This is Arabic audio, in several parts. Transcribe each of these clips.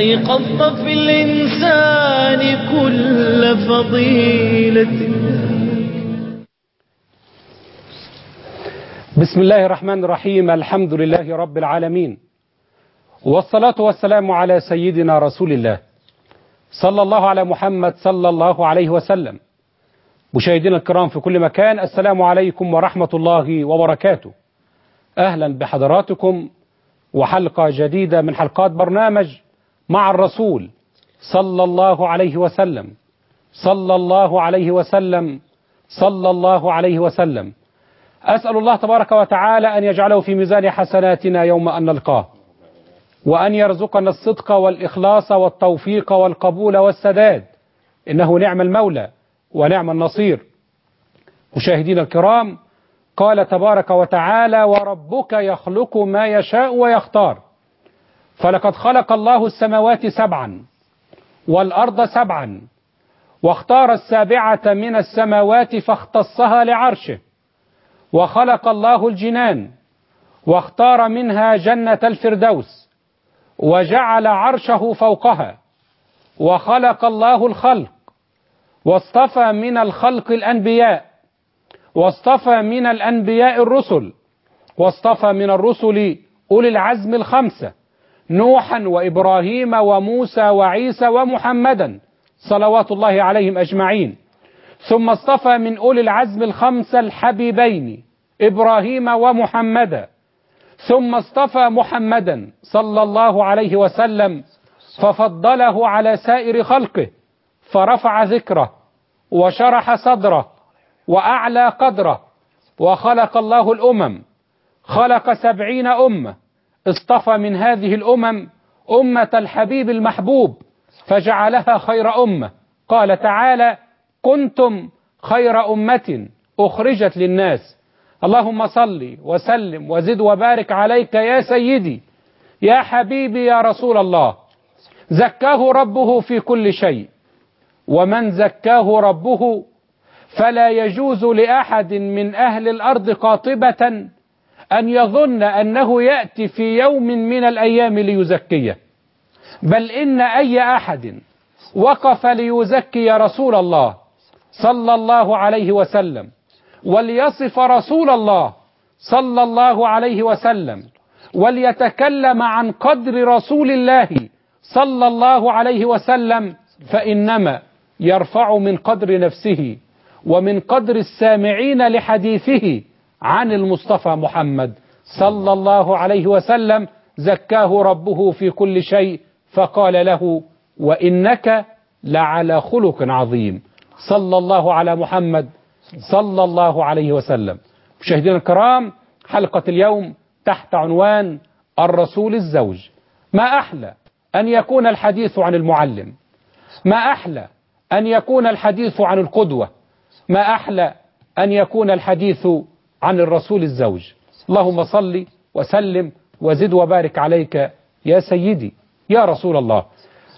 أيقظت في الإنسان كل فضيلة. بسم الله الرحمن الرحيم. الحمد لله رب العالمين. والصلاة والسلام على سيدنا رسول الله صلى الله على محمد صلى الله عليه وسلم. مشاهدينا الكرام في كل مكان السلام عليكم ورحمة الله وبركاته. أهلا بحضراتكم وحلقة جديدة من حلقات برنامج مع الرسول صلى الله عليه وسلم. صلى الله عليه وسلم. صلى الله عليه وسلم. أسأل الله تبارك وتعالى أن يجعله في ميزان حسناتنا يوم أن نلقاه. وأن يرزقنا الصدق والإخلاص والتوفيق والقبول والسداد. إنه نعم المولى ونعم النصير. مشاهدينا الكرام قال تبارك وتعالى وربك يخلق ما يشاء ويختار فلقد خلق الله السماوات سبعا والأرض سبعا واختار السابعة من السماوات فاختصها لعرشه وخلق الله الجنان واختار منها جنة الفردوس وجعل عرشه فوقها وخلق الله الخلق واصطفى من الخلق الأنبياء واصطفى من الأنبياء الرسل واصطفى من الرسل أولي العزم الخمسة نوحا وإبراهيم وموسى وعيسى ومحمدا صلوات الله عليهم أجمعين. ثم اصطفى من أولي العزم الخمسة الحبيبين إبراهيم ومحمدا ثم اصطفى محمدا صلى الله عليه وسلم ففضله على سائر خلقه فرفع ذكره وشرح صدره وأعلى قدره وخلق الله الأمم خلق سبعين أمة اصطفى من هذه الأمم أمة الحبيب المحبوب فجعلها خير أمة. قال تعالى كنتم خير أمة أخرجت للناس. اللهم صل وسلم وزد وبارك عليك يا سيدي يا حبيبي يا رسول الله. زكاه ربه في كل شيء. ومن زكاه ربه فلا يجوز لأحد من أهل الأرض قاطبة أن يظن أنه يأتي في يوم من الأيام ليزكيه بل إن أي أحد وقف ليزكي رسول الله صلى الله عليه وسلم وليصف رسول الله صلى الله عليه وسلم وليتكلم عن قدر رسول الله صلى الله عليه وسلم فإنما يرفع من قدر نفسه ومن قدر السامعين لحديثه عن المصطفى محمد صلى الله عليه وسلم زكاه ربه في كل شيء فقال له وإنك لعلى خلق عظيم. صلى الله على محمد صلى الله عليه وسلم. مشاهدينا الكرام حلقة اليوم تحت عنوان الرسول الزوج. ما أحلى أن يكون الحديث عن المعلم؟ ما أحلى أن يكون الحديث عن القدوة؟ ما أحلى أن يكون الحديث عن الرسول الزوج. اللهم صل وسلم وزد وبارك عليك يا سيدي يا رسول الله.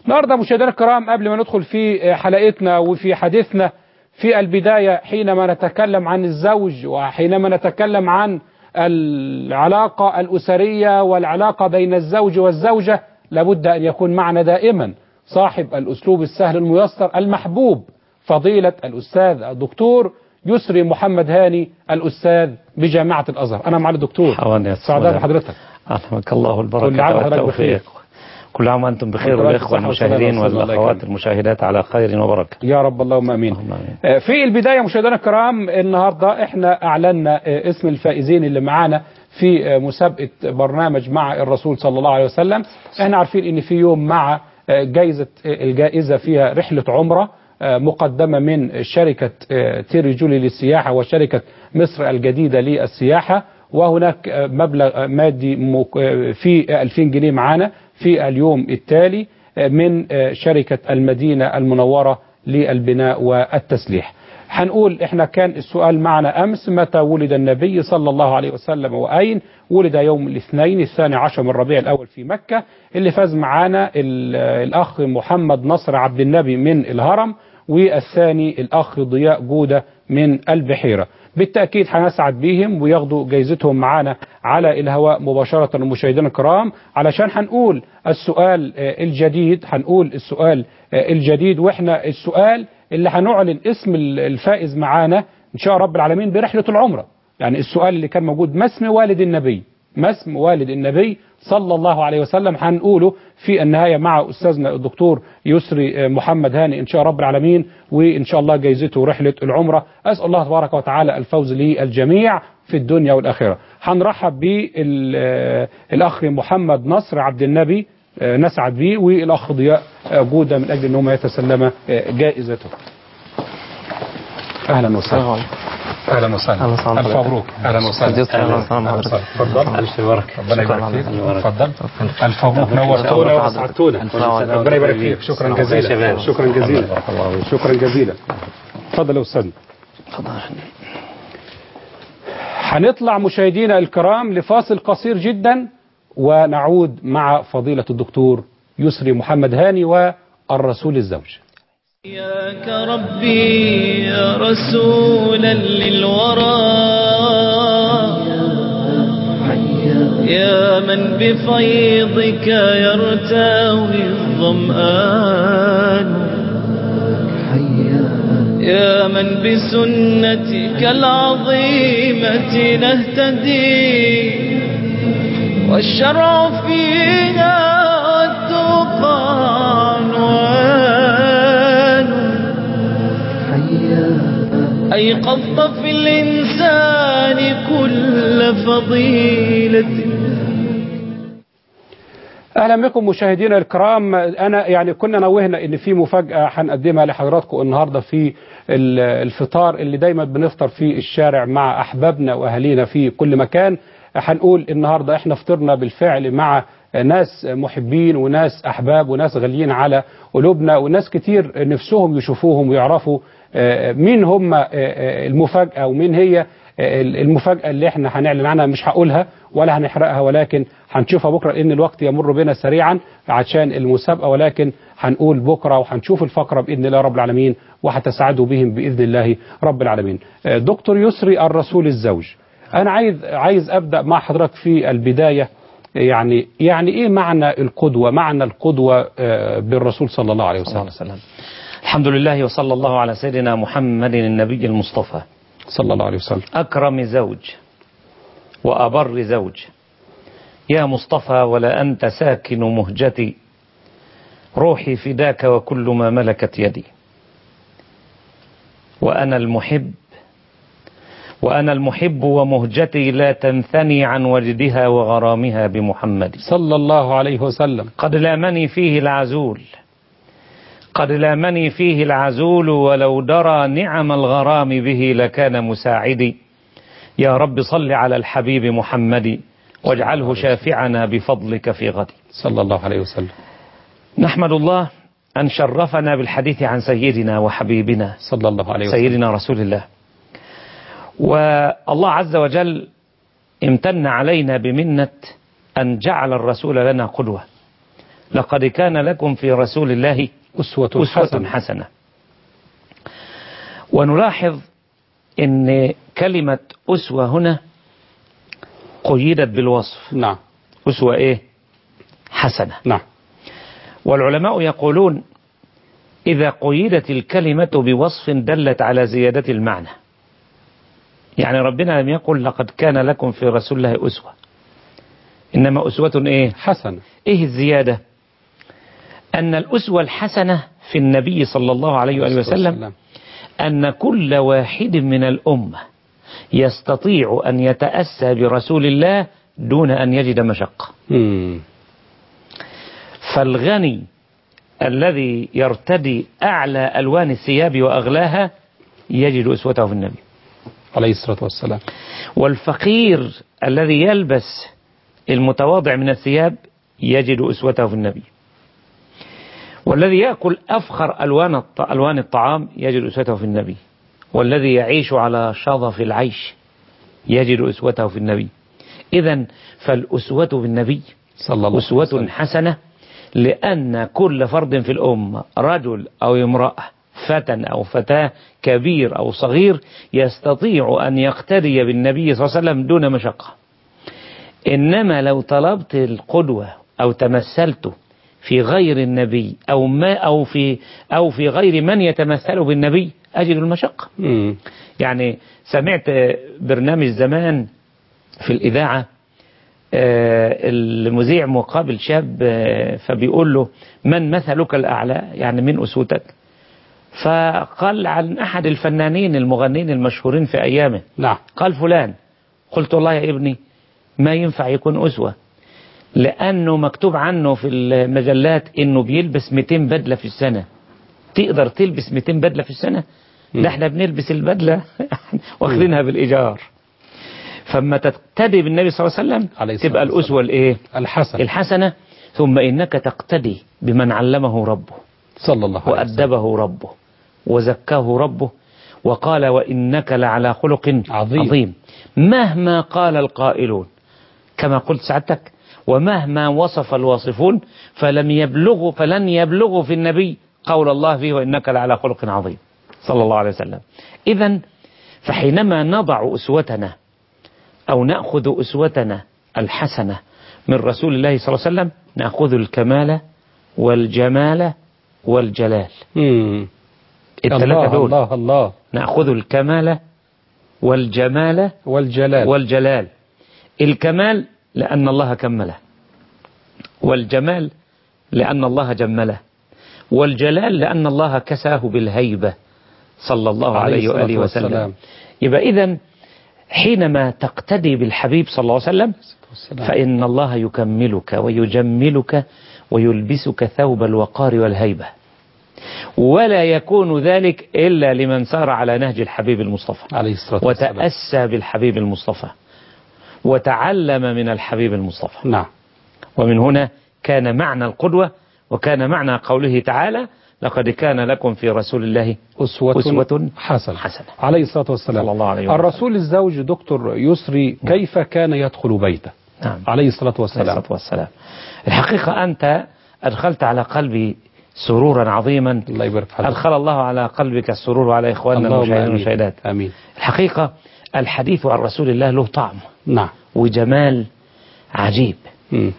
النهارده مشاهدينا الكرام قبل ما ندخل في حلقتنا وفي حديثنا في البداية حينما نتكلم عن الزوج وحينما نتكلم عن العلاقة الأسرية والعلاقة بين الزوج والزوجة لابد أن يكون معنا دائما صاحب الأسلوب السهل الميسر المحبوب فضيلة الأستاذ الدكتور يسري محمد هاني الأستاذ بجامعة الأزهر. أنا مع الدكتور. سعداء بحضرتك أرحمك الله كل البركة والتوفيق. كل عام وأنتم بخير والإخوة المشاهدين والأخوات. المشاهدات على خير وبركة. يا رب اللهم آمين. اللهم آمين. آه، في البداية مشاهدينا الكرام النهارده إحنا أعلنا آه، اسم الفائزين اللي معانا في آه، مسابقة برنامج مع الرسول صلى الله عليه وسلم. إحنا عارفين إن في يوم مع جايزة آه، الجائزة فيها رحلة عمرة. مقدمة من شركة آه، تيري جولي للسياحة وشركة مصر الجديدة للسياحة. وهناك آه، مبلغ آه، مادي في 2000 جنيه معانا في اليوم التالي من شركة المدينة المنورة للبناء والتسليح. هنقول إحنا كان السؤال معنا أمس متى ولد النبي صلى الله عليه وسلم وأين؟ ولد يوم الاثنين الثاني عشر من ربيع الأول في مكة. اللي فاز معانا ال- الأخ محمد نصر عبد النبي من الهرم. والثاني الأخ ضياء جودة من البحيرة. بالتأكيد هنسعد بيهم وياخدوا جايزتهم معانا على الهواء مباشرة مشاهدينا الكرام. علشان هنقول السؤال آه، الجديد هنقول السؤال آه، الجديد وإحنا السؤال اللي هنعلن اسم ال- الفائز معانا إن شاء رب العالمين برحلة العمرة. يعني السؤال اللي كان موجود ما اسم والد النبي؟ ما اسم والد النبي صلى الله عليه وسلم هنقوله في النهاية مع أستاذنا الدكتور يسري محمد هاني إن شاء رب العالمين وإن شاء الله جايزته رحلة العمرة. أسأل الله تبارك وتعالى الفوز للجميع في الدنيا والآخرة. هنرحب بالأخ محمد نصر عبد النبي نسعد به والأخ ضياء جودة من أجل أنهما يتسلم جائزته. أهلا وسهلا. أهلا وسهلا. ألف مبروك. أهلا وسهلا. تفضل. ألف بركة ربنا يبارك فيك. اتفضل ألف مبروك. نورتونا واسعدتونا ربنا يبارك فيك. شكرا. جزيلا. شكرا. جزيلا. شكرا جزيلا. اتفضل يا أستاذ. هنطلع مشاهدينا الكرام لفاصل قصير جدا ونعود مع فضيلة الدكتور يسري محمد هاني والرسول الزوج. ياك ربي يا رسولا للورى. يا من بفيضك يرتوي الظمآن. يا من بسنتك العظيمة نهتدي. والشرع فينا أيقظت في الإنسان كل فضيلة. أهلا بكم مشاهدينا الكرام. أنا يعني كنا نوهنا إن في مفاجأة هنقدمها لحضراتكم النهارده في ال- الفطار اللي دايما بنفطر في الشارع مع أحبابنا وأهالينا في كل مكان. هنقول النهارده إحنا فطرنا بالفعل مع ناس محبين وناس أحباب وناس غاليين على قلوبنا وناس كتير نفسهم يشوفوهم ويعرفوا مين هم آه، آه، المفاجأة ومين هي المفاجأة اللي إحنا هنعلن عنها؟ مش هقولها ولا هنحرقها ولكن هنشوفها بكرة لأن الوقت يمر بنا سريعا عشان المسابقة ولكن هنقول بكرة وهنشوف الفقرة بإذن الله رب العالمين وهتسعدوا بهم بإذن الله رب العالمين. آه، دكتور يسري الرسول الزوج. أنا عايز عايز أبدأ مع حضرتك في البداية يعني يعني إيه معنى القدوة؟ معنى القدوة آه، بالرسول صلى الله عليه صلى الله وسلم عليه وسلم. الحمد لله وصلى الله على سيدنا محمد النبي المصطفى. صلى الله عليه وسلم. أكرم زوج وأبر زوج. يا مصطفى ولا أنت ساكن مهجتي. روحي فداك وكل ما ملكت يدي. وأنا المحب وأنا المحب ومهجتي لا تنثني عن وجدها وغرامها بمحمد. صلى الله عليه وسلم. قد لامني فيه العزول. قد لامني فيه العزول ولو درى نعم الغرام به لكان مساعدي. يا رب صل على الحبيب محمد واجعله شافعنا بفضلك في غدي. صلى الله عليه وسلم. نحمد الله أن شرفنا بالحديث عن سيدنا وحبيبنا. صلى الله عليه وسلم. سيدنا رسول الله. والله عز وجل امتن علينا بمنة أن جعل الرسول لنا قدوة. لقد كان لكم في رسول الله أسوة, أسوة حسنة. حسنة. ونلاحظ أن كلمة أسوة هنا قيدت بالوصف. نعم. أسوة إيه؟ حسنة. نعم. والعلماء يقولون إذا قيدت الكلمة بوصف دلت على زيادة المعنى. يعني ربنا لم يقل لقد كان لكم في رسول الله أسوة. إنما أسوة إيه؟ حسنة. إيه الزيادة؟ أن الأسوة الحسنة في النبي صلى الله عليه وآله وسلم أن كل واحد من الأمة يستطيع أن يتأسى برسول الله دون أن يجد مشقة. فالغني الذي يرتدي أعلى ألوان الثياب وأغلاها يجد أسوته في النبي. عليه الصلاة والسلام. والفقير الذي يلبس المتواضع من الثياب يجد أسوته في النبي. والذي يأكل أفخر ألوان ألوان الطعام يجد أسوته في النبي. والذي يعيش على شظف العيش يجد أسوته في النبي. إذا فالأسوة بالنبي صلى الله عليه أسوة وسلم. حسنة لأن كل فرد في الأمة رجل أو امرأة فتى أو فتاة كبير أو صغير يستطيع أن يقتدي بالنبي صلى الله عليه وسلم دون مشقة. إنما لو طلبت القدوة أو تمثلت في غير النبي أو ما أو في أو في غير من يتمثل بالنبي أجد المشقة. مم. يعني سمعت برنامج زمان في الإذاعة آه، المذيع مقابل شاب آه، فبيقول له من مثلك الأعلى؟ يعني من أسوتك. فقال عن أحد الفنانين المغنين المشهورين في أيامه نعم. قال فلان. قلت والله يا ابني ما ينفع يكون أسوة. لأنه مكتوب عنه في المجلات إنه بيلبس 200 بدلة في السنة. تقدر تلبس 200 بدلة في السنة؟ ده إحنا بنلبس البدلة واخدينها بالإيجار. فما تقتدي بالنبي صلى الله عليه وسلم عليه تبقى الأسوة الإيه؟ الحسن الحسنة. ثم إنك تقتدي بمن علمه ربه. صلى الله عليه وسلم. وأدبه ربه. وزكاه ربه. وقال وإنك لعلى خلق عظيم. عظيم. مهما قال القائلون. كما قلت سعادتك ومهما وصف الواصفون فلم يبلغوا فلن يبلغوا في النبي قول الله فيه وإنك لعلى خلق عظيم. صلى الله عليه وسلم. إذا فحينما نضع أسوتنا أو نأخذ أسوتنا الحسنة من رسول الله صلى الله عليه وسلم نأخذ الكمال والجمال والجلال. مم. الثلاثة الله دول الله الله. نأخذ الكمال والجمال والجلال. والجلال. الكمال لأن الله كمله. والجمال لأن الله جمله. والجلال لأن الله كساه بالهيبة. صلى الله عليه وآله والسلام. وسلم يبقى إذن حينما تقتدي بالحبيب صلى الله عليه وسلم والسلام. فإن الله يكملك ويجملك ويلبسك ثوب الوقار والهيبة. ولا يكون ذلك إلا لمن سار على نهج الحبيب المصطفى. عليه الصلاة والسلام. وتأسى بالحبيب المصطفى. وتعلم من الحبيب المصطفى. نعم. ومن هنا كان معنى القدوة وكان معنى قوله تعالى لقد كان لكم في رسول الله أسوة, أسوة حسنة. حسنة. عليه الصلاة والسلام. صلى الله عليه وسلم. الرسول الزوج دكتور يسري كيف كان يدخل بيته؟ نعم. عليه الصلاة عليه والسلام. الصلاة والسلام. الحقيقة أنت أدخلت على قلبي سرورا عظيما. الله يبارك أدخل الله على قلبك السرور وعلى إخواننا المشاهدين. والمشاهدات. آمين. الحقيقة الحديث عن رسول الله له طعم نعم وجمال عجيب مم.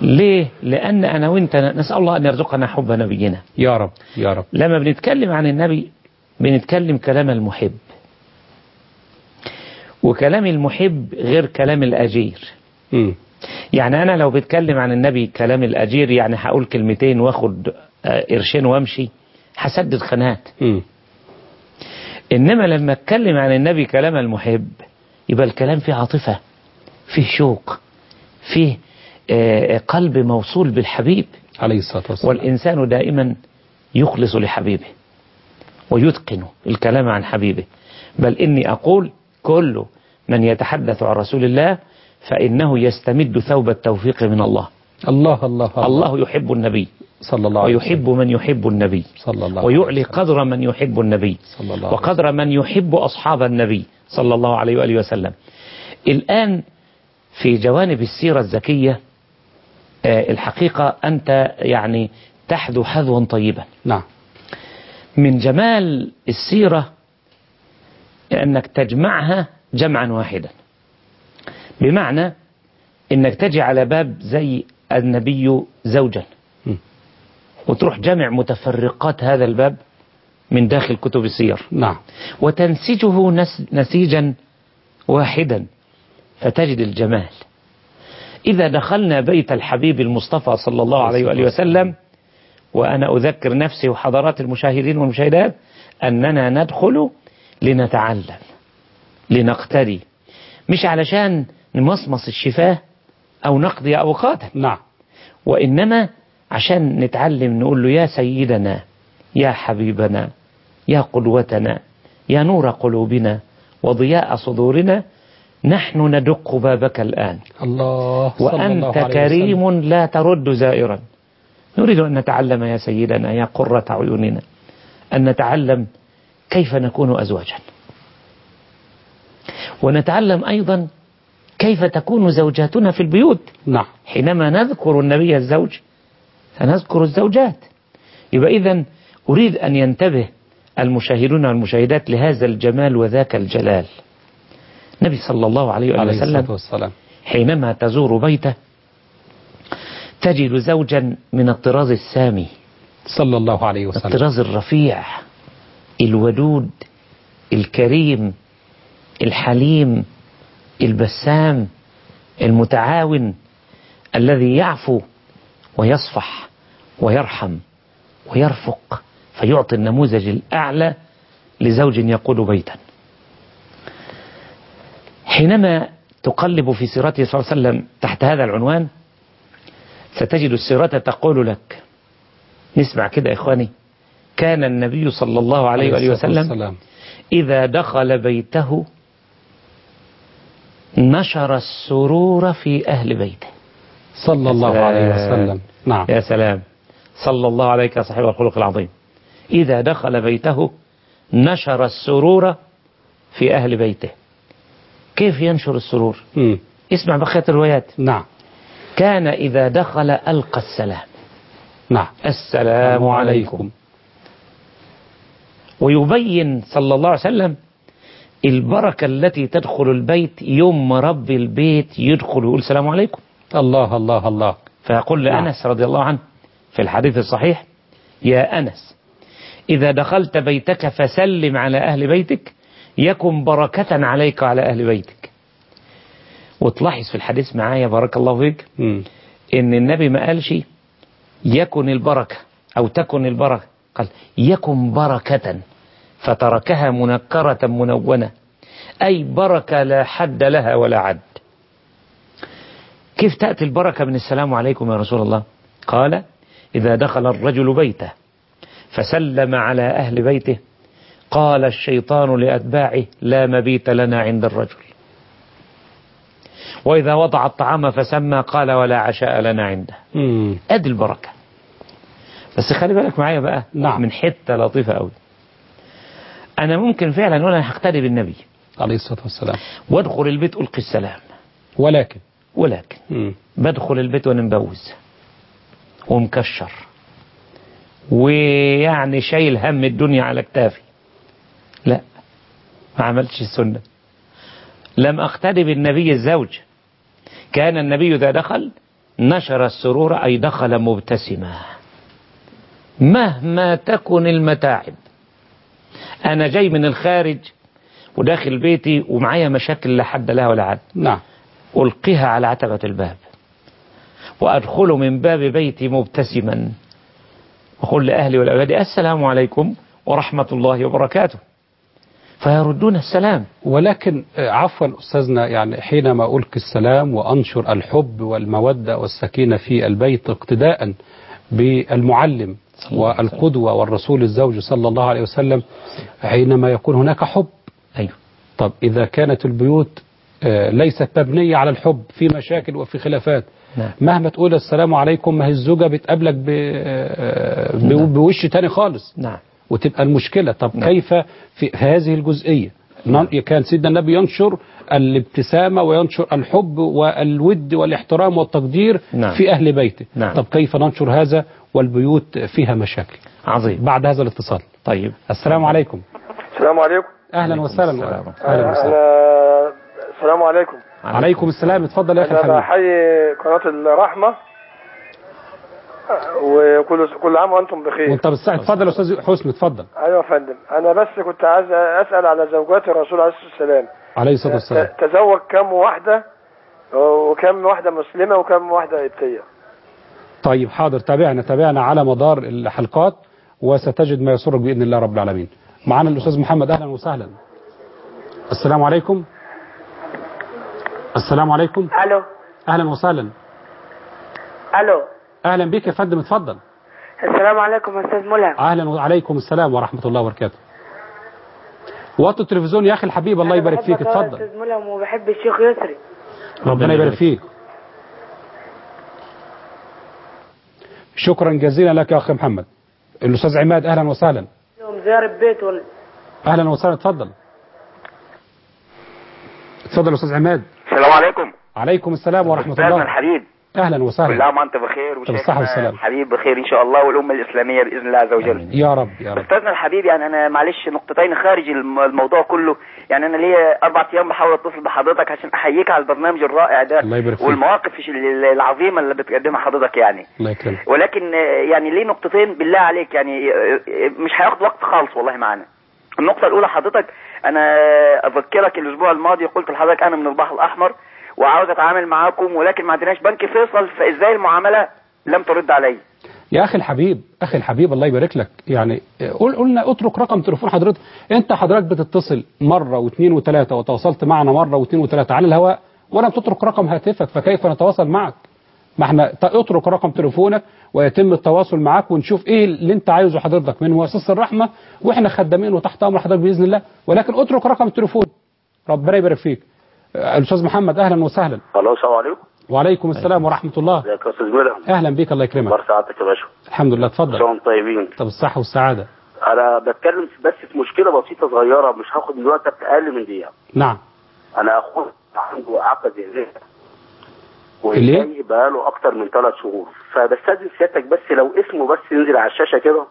ليه؟ لأن أنا وأنت نسأل الله أن يرزقنا حب نبينا يا رب يا رب لما بنتكلم عن النبي بنتكلم كلام المحب وكلام المحب غير كلام الأجير مم. يعني أنا لو بتكلم عن النبي كلام الأجير يعني هقول كلمتين وآخد آه، قرشين وأمشي هسدد خنات مم. إنما لما أتكلم عن النبي كلام المحب يبقى الكلام فيه عاطفة فيه شوق فيه آه، قلب موصول بالحبيب. عليه الصلاة والسلام. والإنسان دائما يخلص لحبيبه ويتقن الكلام عن حبيبه. بل إني أقول كل من يتحدث عن رسول الله فإنه يستمد ثوب التوفيق من الله الله الله. الله يحب النبي. صلى الله عليه ويحب من يحب النبي. صلى الله ويعلي قدر من يحب النبي. صلى الله عليه وقدر من يحب أصحاب النبي صلى الله عليه وآله وسلم. الآن في جوانب السيرة الزكية آه، الحقيقة أنت يعني تحذو حذوا طيبا. نعم. من جمال السيرة أنك تجمعها جمعا واحدا. بمعنى أنك تجي على باب زي النبي زوجا. وتروح جمع متفرقات هذا الباب من داخل كتب السير. نعم. وتنسجه نس نسيجا واحدا فتجد الجمال. إذا دخلنا بيت الحبيب المصطفى صلى الله عليه وآله وسلم وأنا أذكر نفسي وحضرات المشاهدين والمشاهدات أننا ندخل لنتعلم لنقتدي. مش علشان نمصمص الشفاه أو نقضي أوقاتا. نعم. وإنما عشان نتعلم نقول له يا سيدنا يا حبيبنا يا قدوتنا يا نور قلوبنا وضياء صدورنا نحن ندق بابك الآن. الله الله وأنت وسلم. كريم لا ترد زائرا. نريد أن نتعلم يا سيدنا يا قرة عيوننا أن نتعلم كيف نكون أزواجا. ونتعلم أيضا كيف تكون زوجاتنا في البيوت. نعم. حينما نذكر النبي الزوج فنذكر الزوجات. يبقى إذا أريد أن ينتبه المشاهدون والمشاهدات لهذا الجمال وذاك الجلال. النبي صلى الله عليه عليه وسلم والسلام. حينما تزور بيته تجد زوجا من الطراز السامي. صلى الله عليه وسلم. الطراز الرفيع الودود الكريم الحليم البسام المتعاون الذي يعفو ويصفح ويرحم ويرفق فيعطي النموذج الأعلى لزوج يقود بيتا حينما تقلب في سيرته صلى الله عليه وسلم تحت هذا العنوان ستجد السيرة تقول لك نسمع كده إخواني كان النبي صلى الله عليه وآله وسلم والسلام. إذا دخل بيته نشر السرور في أهل بيته صلى الله عليه. وسلم. نعم. يا سلام. صلى الله عليك يا صاحب الخلق العظيم. إذا دخل بيته نشر السرور في أهل بيته. كيف ينشر السرور؟ مم. اسمع بقية الروايات. نعم. كان إذا دخل ألقى السلام. نعم. السلام عليكم. ويبين صلى الله عليه وسلم البركة التي تدخل البيت يوم رب البيت يدخل ويقول السلام عليكم. الله الله الله. فيقول نعم. لأنس رضي الله عنه في الحديث الصحيح يا أنس إذا دخلت بيتك فسلم على أهل بيتك يكن بركة عليك وعلى أهل بيتك. وتلاحظ في الحديث معايا بارك الله فيك. إن النبي ما قالش يكن البركة أو تكن البركة. قال يكن بركة فتركها منكرة منونة. أي بركة لا حد لها ولا عد. كيف تأتي البركة من السلام عليكم يا رسول الله؟ قال إذا دخل الرجل بيته فسلم على أهل بيته قال الشيطان لأتباعه لا مبيت لنا عند الرجل. وإذا وضع الطعام فسمى قال ولا عشاء لنا عنده. أدي البركة. بس خلي بالك معايا بقى نعم. من حتة لطيفة قوي أنا ممكن فعلا أقول أنا هقتدي بالنبي. عليه الصلاة والسلام. وادخل البيت ألقي السلام. ولكن ولكن. بدخل البيت وأنا مبوز ومكشر. ويعني شايل هم الدنيا على كتافي. لا ما عملتش السنة. لم أقتدي بالنبي الزوج. كان النبي إذا دخل نشر السرور أي دخل مبتسما. مهما تكن المتاعب. أنا جاي من الخارج وداخل بيتي ومعايا مشاكل لا حد لها ولا عد نعم. ألقيها على عتبة الباب وأدخل من باب بيتي مبتسما. وأقول لأهلي والأولاد السلام عليكم ورحمة الله وبركاته. فيردون السلام. ولكن آه، عفوا أستاذنا يعني حينما ألقي السلام وأنشر الحب والمودة والسكينة في البيت اقتداء بالمعلم. والقدوة والرسول الزوج صلى الله عليه وسلم حينما يكون هناك حب. أيوه. طب إذا كانت البيوت ليست مبنية على الحب في مشاكل وفي خلافات نعم. مهما تقول السلام عليكم ما هي الزوجة بتقابلك ب- آه، ب- نعم. بوش تاني خالص نعم وتبقى المشكلة طب نعم. كيف في هذه الجزئية نعم. نعم. كان سيدنا النبي ينشر الابتسامة وينشر الحب والود والاحترام والتقدير نعم. في أهل بيته نعم. طب كيف ننشر هذا والبيوت فيها مشاكل عظيم بعد هذا الاتصال طيب السلام عليكم السلام عليكم أهلا عليكم وسهلا. أهلا وسهلا السلام عليكم. عليكم السلام. اتفضل يا أنا الحبيب. بحيي قناة الرحمة. وكل كل عام وأنتم بخير. وأنت بالساعة اتفضل يا أستاذ حسني اتفضل. أيوة يا فندم. أنا بس كنت عايز أسأل على زوجات الرسول عليه الصلاة والسلام. عليه الصلاة والسلام. تزوج كم واحدة؟ وكم واحدة مسلمة وكم واحدة قبطية طيب حاضر. تابعنا تابعنا على مدار الحلقات وستجد ما يسرك بإذن الله رب العالمين. معنا الأستاذ محمد أهلا وسهلا. السلام عليكم. السلام عليكم. ألو. أهلا وسهلا. ألو. أهلا بك يا فندم اتفضل. السلام عليكم يا أستاذ ملهم أهلا وعليكم السلام ورحمة الله وبركاته. وطي التلفزيون يا أخي الحبيب الله يبارك فيك اتفضل. أستاذ ملهم وبحب الشيخ يسري. ربنا يبارك فيك. شكرا جزيلا لك يا أخي محمد. الأستاذ عماد أهلا وسهلا. يوم زيارة بيت ولا أهلا وسهلا اتفضل. اتفضل يا أستاذ عماد. السلام عليكم. عليكم السلام ورحمة الله. الحبيب. أهلا كل وسهلا عام وأنت بخير وشيخنا والسلام. الحبيب بخير إن شاء الله والأمة الإسلامية بإذن الله عز وجل. يا رب يا رب. أستاذنا الحبيب يعني أنا معلش نقطتين خارج الم- الموضوع كله. يعني أنا ليا أربع أيام بحاول أتصل بحضرتك عشان أحييك على البرنامج الرائع ده الله يبارك فيك. والمواقف ال- العظيمة اللي بتقدمها حضرتك يعني. الله يكرمك. ولكن آه، يعني ليه نقطتين؟ بالله عليك يعني آه، آه، مش هياخد وقت خالص والله معانا. النقطة الأولى حضرتك أنا أذكرك الأسبوع الماضي قلت لحضرتك أنا من البحر الأحمر وعاوز أتعامل معاكم ولكن ما عندناش بنك فيصل فإزاي المعاملة لم ترد علي؟ يا أخي الحبيب أخي الحبيب الله يبارك لك. يعني قول قلنا اترك رقم تليفون حضرتك. أنت حضرتك بتتصل مرة واثنين وثلاثة وتواصلت معنا مرة واثنين وثلاثة على الهواء ولم تترك رقم هاتفك فكيف نتواصل معك؟ ما إحنا اترك رقم تليفونك ويتم التواصل معك ونشوف إيه اللي انت عايزه حضرتك من مؤسسة الرحمة وإحنا خدامين وتحت أمر حضرتك بإذن الله. ولكن اترك رقم التليفون. ربنا يبارك فيك. الأستاذ محمد أهلا وسهلا. ألو السلام عليكم. وعليكم السلام ورحمة الله. ازيك يا أستاذ ملهم أهلا بيك الله يكرمك. أخبار سعادتك يا باشا. الحمد لله اتفضل. شلون طيبين؟ طب الصحة والسعادة. أنا بتكلم بس في مشكلة بسيطة صغيرة مش هاخد من وقتك أقل من دقيقة. نعم. أنا أخوي عنده عقد ذهنيه ليه؟ وجاي بقاله أكتر من ثلاث شهور. فبستأذن سيادتك بس لو اسمه بس ينزل على الشاشة كده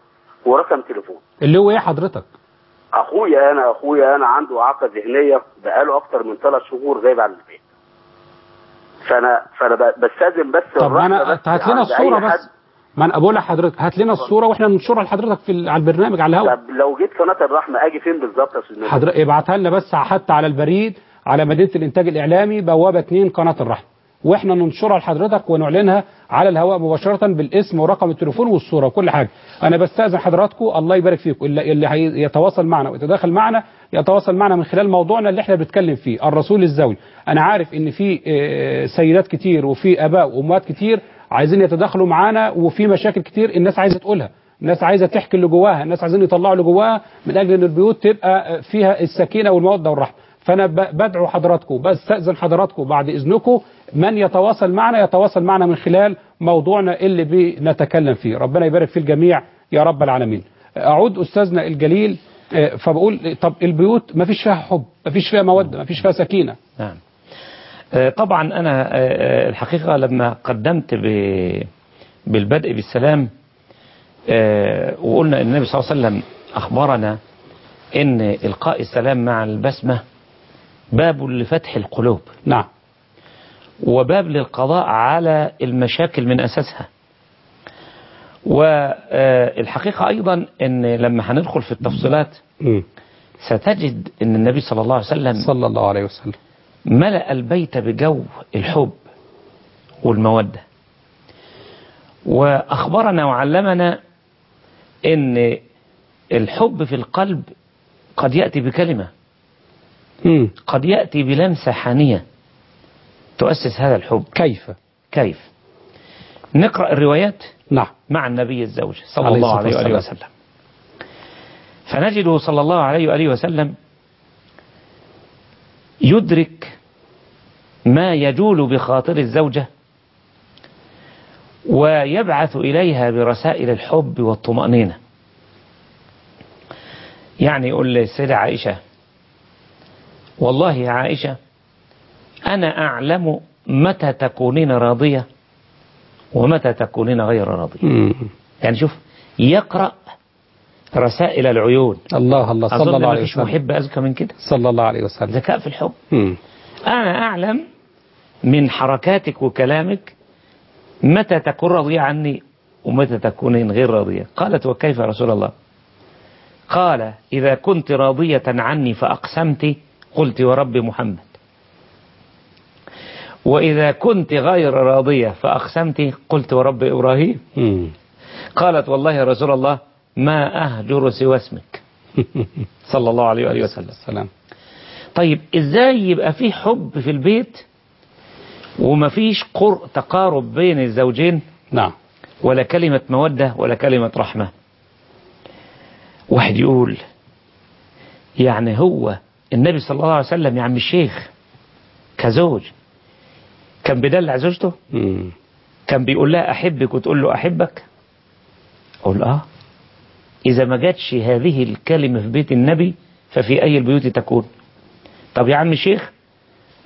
ورقم تليفون. اللي هو إيه حضرتك؟ أخويا أنا أخويا أنا عنده عقد ذهنية بقاله أكتر من ثلاث شهور غايب عن البيت. فأنا فأنا بستأذن بس طب أنا هات لنا الصورة. بس. ما أنا بقول لحضرتك هات لنا الصورة وإحنا ننشرها لحضرتك في على البرنامج على الهواء طب لو جيت قناة الرحمة أجي فين بالظبط يا أستاذ؟ حضرتك ابعتها لنا بس حتى على البريد على مدينة الإنتاج الإعلامي بوابة 2 قناة الرحمة. وإحنا ننشرها لحضرتك ونعلنها على الهواء مباشرة بالاسم ورقم التليفون والصورة وكل حاجة. أنا بستأذن حضراتكم الله يبارك فيكم. اللي, اللي هيتواصل معنا ويتداخل معنا يتواصل معنا من خلال موضوعنا اللي إحنا بنتكلم فيه الرسول الزوجي أنا عارف إن في آه، سيدات كتير وفي آباء وأمهات كتير عايزين يتداخلوا معانا وفي مشاكل كتير الناس عايزة تقولها. الناس عايزة تحكي اللي جواها الناس عايزين يطلعوا اللي جواها من أجل إن البيوت تبقى فيها السكينة والمودة والرحمة. فانا ب- بدعو حضراتكم. بستاذن حضراتكم بعد إذنكم. من يتواصل معنا يتواصل معنا من خلال موضوعنا اللي بنتكلم فيه. ربنا يبارك في الجميع يا رب العالمين. أعود أستاذنا الجليل آه، فبقول طب البيوت ما فيش فيها حب ما فيش فيها موده ما فيش فيها سكينة. نعم. آه، طبعا أنا آه، الحقيقة لما قدمت بالبدء بالسلام وقلنا النبي صلى الله عليه وسلم أخبرنا أن إلقاء السلام مع البسمة باب لفتح القلوب. نعم. وباب للقضاء على المشاكل من أساسها. والحقيقة أيضا أن لما هندخل في التفصيلات. ستجد أن النبي صلى الله عليه وسلم صلى الله عليه وسلم. ملأ البيت بجو الحب والمودة. وأخبرنا وعلمنا أن الحب في القلب قد يأتي بكلمة. قد يأتي بلمسة حانية تؤسس هذا الحب. كيف؟ كيف؟ نقرأ الروايات نعم. مع النبي الزوج صلى عليه الله عليه وآله. وسلم. فنجده صلى الله عليه وآله وسلم يدرك ما يجول بخاطر الزوجة ويبعث إليها برسائل الحب والطمأنينة. يعني يقول للسيدة عائشة والله يا عائشة أنا أعلم متى تكونين راضية ومتى تكونين غير راضية. يعني شوف يقرأ رسائل العيون. الله الله صلى الله عليه وسلم. محب أذكى من كده. صلى الله عليه وسلم. ذكاء في الحب. مم. أنا أعلم من حركاتك وكلامك متى تكون راضية عني ومتى تكونين غير راضية. قالت وكيف يا رسول الله؟ قال إذا كنت راضية عني فأقسمت قلت ورب محمد. وإذا كنت غير راضية فأقسمت قلت ورب إبراهيم. قالت والله يا رسول الله ما أهجر سوى اسمك. صلى الله عليه وآله وسلم. السلام. طيب إزاي يبقى في حب في البيت ومفيش قر تقارب بين الزوجين؟ نعم. ولا كلمة مودة ولا كلمة رحمة. واحد يقول يعني هو النبي صلى الله عليه وسلم يا عم الشيخ كزوج كان بيدلع زوجته؟ مم. كان بيقول لها أحبك وتقول له أحبك؟ أقول آه. إذا ما جاتش هذه الكلمة في بيت النبي ففي أي البيوت تكون؟ طب يا عم الشيخ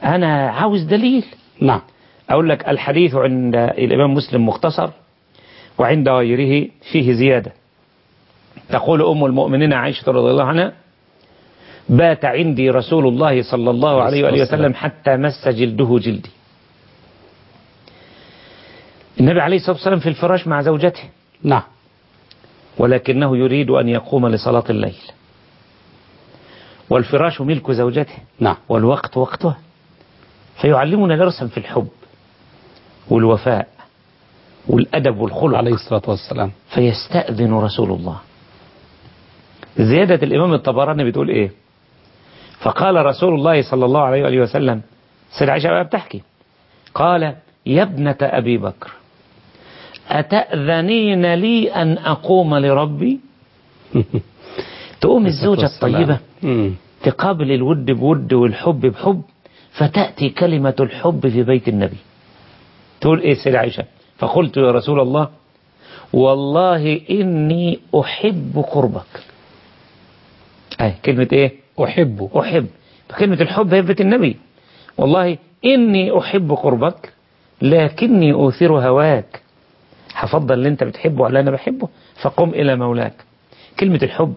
أنا عاوز دليل. نعم. أقول لك الحديث عند الإمام مسلم مختصر وعند غيره فيه زيادة. تقول أم المؤمنين عائشة رضي الله عنها بات عندي رسول الله صلى الله عليه وآله وسلم حتى مس جلده جلدي. النبي عليه الصلاة والسلام في الفراش مع زوجته. نعم. ولكنه يريد أن يقوم لصلاة الليل. والفراش ملك زوجته. نعم. والوقت وقته فيعلمنا درسا في الحب والوفاء والأدب والخلق. عليه الصلاة والسلام. فيستأذن رسول الله. زيادة الإمام الطبراني بتقول إيه؟ فقال رسول الله صلى الله عليه وآله وسلم سيدة عائشة بقى بتحكي قال يا ابنة أبي بكر أتأذنين لي أن أقوم لربي؟ تقوم الزوجة الطيبة. تقابل الود بود والحب بحب فتأتي كلمة الحب في بيت النبي. تقول إيه سيدة عائشة؟ فقلت يا رسول الله والله إني أحب قربك. أي كلمة إيه؟ أحبه أحب. كلمة الحب هي في بيت النبي. والله إني أحب قربك لكني أوثر هواك. هفضل اللي أنت بتحبه على أنا بحبه فقم إلى مولاك. كلمة الحب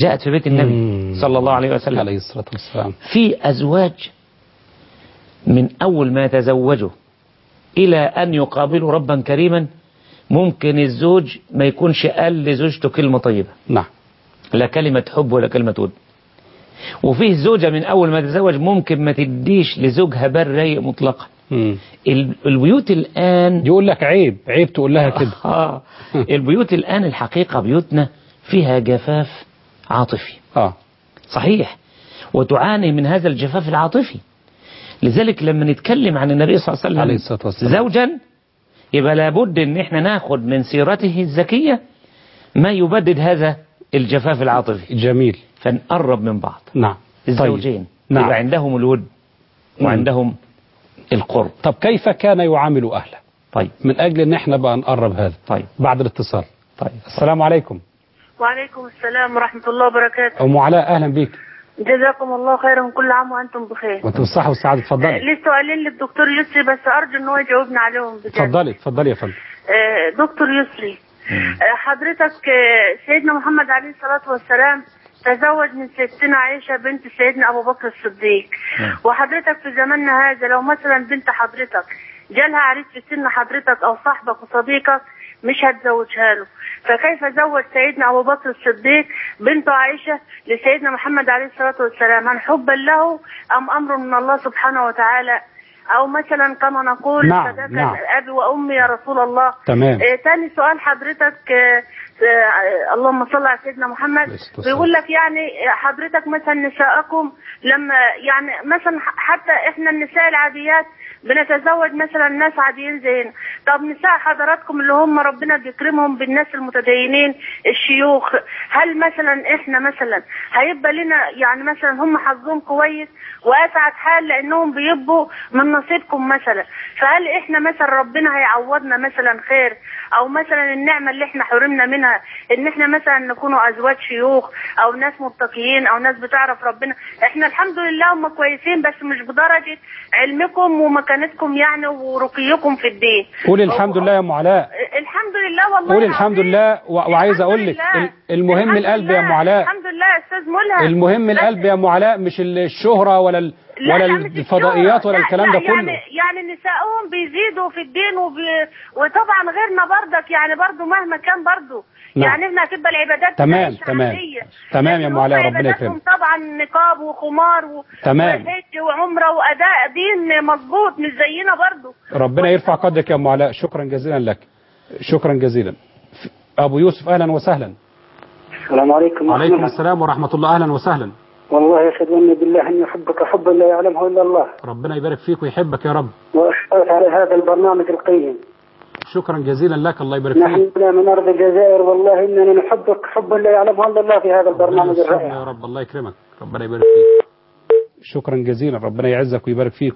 جاءت في بيت النبي. صلى الله عليه وسلم. عليه الصلاة والسلام. في أزواج من أول ما يتزوجوا إلى أن يقابلوا ربا كريما ممكن الزوج ما يكونش قال لزوجته كلمة طيبة. نعم. لا كلمة حب ولا كلمة ود. وفيه زوجة من أول ما تتزوج ممكن ما تديش لزوجها بر رايق مطلقا البيوت الآن يقول لك عيب عيب تقول لها كده. آه. البيوت الآن الحقيقة بيوتنا فيها جفاف عاطفي. آه. صحيح. وتعاني من هذا الجفاف العاطفي. لذلك لما نتكلم عن النبي صلى الله عليه وسلم عليه الصلاة والسلام. زوجا يبقى لابد إن إحنا ناخد من سيرته الذكية ما يبدد هذا الجفاف العاطفي. جميل. فنقرب من بعض. نعم. الزوجين. نعم. يبقى عندهم الود وعندهم القرب. طب كيف كان يعامل أهله؟ طيب. من أجل أن إحنا بقى نقرب هذا. طيب. بعد الاتصال. طيب. السلام عليكم. وعليكم السلام ورحمة الله وبركاته. أم علاء أهلا بيك. جزاكم الله خيرا كل عام وأنتم بخير. وانت بالصحة والسعادة اتفضلي. لي سؤالين للدكتور يسري بس أرجو إن هو يجاوبنا عليهم بجد. اتفضلي اتفضلي يا فندم. آه، دكتور يسري آه، حضرتك آه، سيدنا محمد عليه الصلاة والسلام تزوج من ستنا عائشة بنت سيدنا أبو بكر الصديق. وحضرتك في زماننا هذا لو مثلا بنت حضرتك جالها عريس في سن حضرتك أو صاحبك وصديقك مش هتزوجها له. فكيف زوج سيدنا أبو بكر الصديق بنته عائشة لسيدنا محمد عليه الصلاة والسلام؟ عن حبا له أم أمر من الله سبحانه وتعالى؟ أو مثلا كما نقول نعم، نعم. أبي وأمي يا رسول الله. تمام. آه تاني سؤال حضرتك آه اللهم صل على سيدنا محمد. بيقول لك يعني حضرتك مثلا نساءكم لما يعني مثلا حتى إحنا النساء العاديات بنتزوج مثلا ناس عاديين زينا طب نساء حضراتكم اللي هم ربنا بيكرمهم بالناس المتدينين الشيوخ هل مثلا إحنا مثلا هيبقى لنا يعني مثلا هم حظهم كويس وأسعد حال لأنهم بيبقوا من نصيبكم مثلا؟ فهل إحنا مثلا ربنا هيعوضنا مثلا خير؟ أو مثلا النعمة اللي إحنا حرمنا منها إن إحنا مثلا نكونوا أزواج شيوخ أو ناس متقيين أو ناس بتعرف ربنا إحنا الحمد لله هم كويسين بس مش بدرجة علمكم ومكانتكم يعني ورقيكم في الدين. قولي الحمد لله يا أم علاء. الحمد لله والله قولي الحمد. لله وعايز أقول لك المهم القلب يا. أم علاء. الحمد لله يا أستاذ ملهم. المهم القلب يا أم علاء مش الشهرة ولا ال... لا ولا لا مش الفضائيات. ولا لا الكلام لا ده كله. يعني يعني نسائهم بيزيدوا في الدين وبي... وطبعا غيرنا برضك يعني برضو مهما كان برضو. نعم. يعني إحنا هتبقى العبادات تمام، تمام. عادية. تمام يا أم علاء، ربنا يكرمك. طبعا نقاب وخمار و... تمام. وحج وعمرة وأداء دين مظبوط مش زينا برضو ربنا يرفع قدرك يا أم علاء شكرا جزيلا لك شكرا جزيلا أبو يوسف أهلا وسهلا السلام عليكم وعليكم. السلام ورحمة الله أهلا وسهلا والله يشهدني بالله أن يحبك حبا لا يعلمه إلا الله ربنا يبارك فيك ويحبك يا رب وأشكرك على هذا البرنامج القيم شكرا جزيلا لك الله يبارك فيك. نحن من أرض الجزائر والله إننا نحبك حبا لا يعلمه إلا الله في هذا البرنامج الرائع. يا رب الله يكرمك. ربنا يبارك فيك. شكرا جزيلا ربنا يعزك ويبارك فيك.